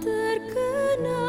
terkenal.